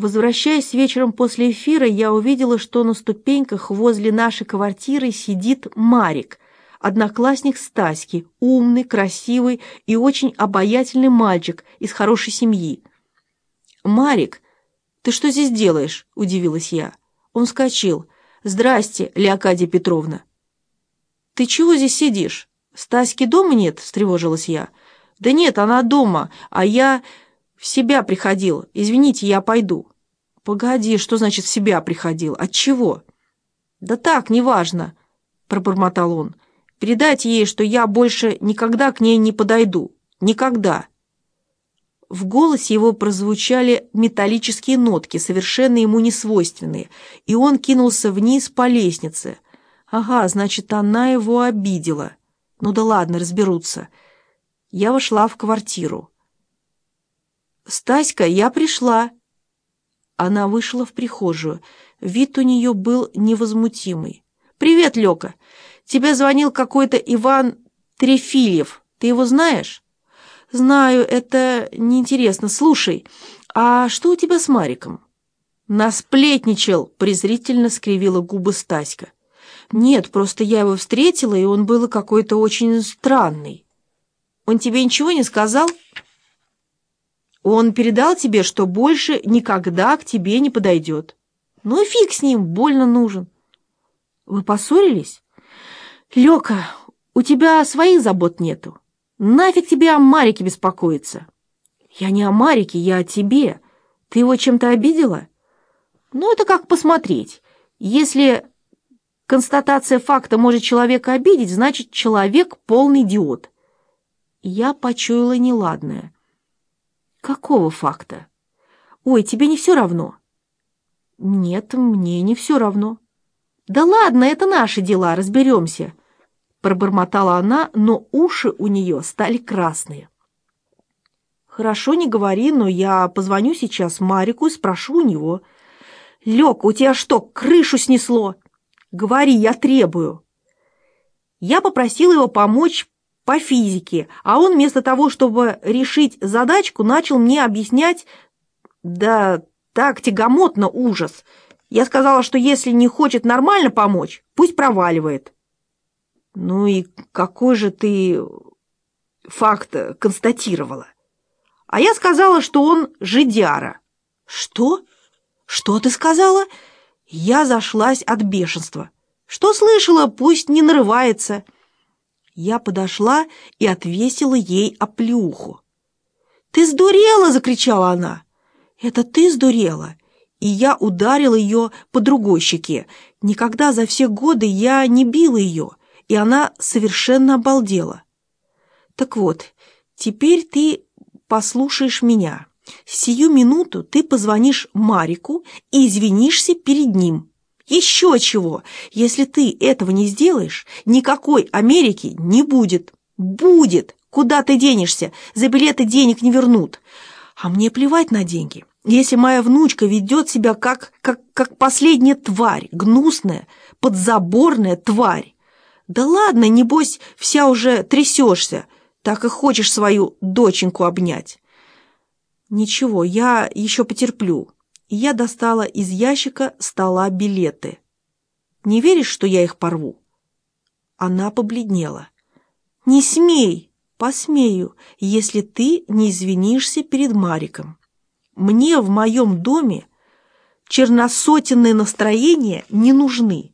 Возвращаясь вечером после эфира, я увидела, что на ступеньках возле нашей квартиры сидит Марик, одноклассник Стаськи, умный, красивый и очень обаятельный мальчик из хорошей семьи. «Марик, ты что здесь делаешь?» – удивилась я. Он вскочил. «Здрасте, Леокадия Петровна». «Ты чего здесь сидишь? Стаськи дома нет?» – встревожилась я. «Да нет, она дома, а я в себя приходил. Извините, я пойду». «Погоди, что значит в себя приходил? От чего?» «Да так, неважно», – пробормотал он. «Передайте ей, что я больше никогда к ней не подойду. Никогда». В голосе его прозвучали металлические нотки, совершенно ему несвойственные, и он кинулся вниз по лестнице. Ага, значит, она его обидела. Ну да ладно, разберутся. Я вошла в квартиру. «Стаська, я пришла!» Она вышла в прихожую. Вид у нее был невозмутимый. «Привет, Лёка! Тебе звонил какой-то Иван Трефильев. Ты его знаешь?» «Знаю, это неинтересно. Слушай, а что у тебя с Мариком?» «Насплетничал!» — презрительно скривила губы Стаська. «Нет, просто я его встретила, и он был какой-то очень странный. Он тебе ничего не сказал?» Он передал тебе, что больше никогда к тебе не подойдет. Ну и фиг с ним, больно нужен. Вы поссорились? Лёка, у тебя своих забот нету. Нафиг тебе о Марике беспокоиться? Я не о Марике, я о тебе. Ты его чем-то обидела? Ну, это как посмотреть. Если констатация факта может человека обидеть, значит, человек полный идиот. Я почуяла неладное. Какого факта? Ой, тебе не все равно? Нет, мне не все равно. Да ладно, это наши дела, разберемся. Пробормотала она, но уши у нее стали красные. Хорошо, не говори, но я позвоню сейчас Марику и спрошу у него. Лёк, у тебя что, крышу снесло? Говори, я требую. Я попросила его помочь по физике, а он вместо того, чтобы решить задачку, начал мне объяснять, да так тягомотно ужас. Я сказала, что если не хочет нормально помочь, пусть проваливает. Ну и какой же ты факт констатировала? А я сказала, что он жидяра. Что? Что ты сказала? Я зашлась от бешенства. Что слышала, пусть не нарывается. Я подошла и отвесила ей оплюху. «Ты сдурела!» — закричала она. «Это ты сдурела!» И я ударила ее по другой щеке. Никогда за все годы я не била ее, и она совершенно обалдела. «Так вот, теперь ты послушаешь меня. Сию минуту ты позвонишь Марику и извинишься перед ним». Еще чего! Если ты этого не сделаешь, никакой Америки не будет. Будет! Куда ты денешься? За билеты денег не вернут. А мне плевать на деньги. Если моя внучка ведет себя как, как, как последняя тварь, гнусная, подзаборная тварь. Да ладно, небось, вся уже трясешься, так и хочешь свою доченьку обнять. Ничего, я еще потерплю я достала из ящика стола билеты. «Не веришь, что я их порву?» Она побледнела. «Не смей!» «Посмею, если ты не извинишься перед Мариком. Мне в моем доме черносотенные настроения не нужны.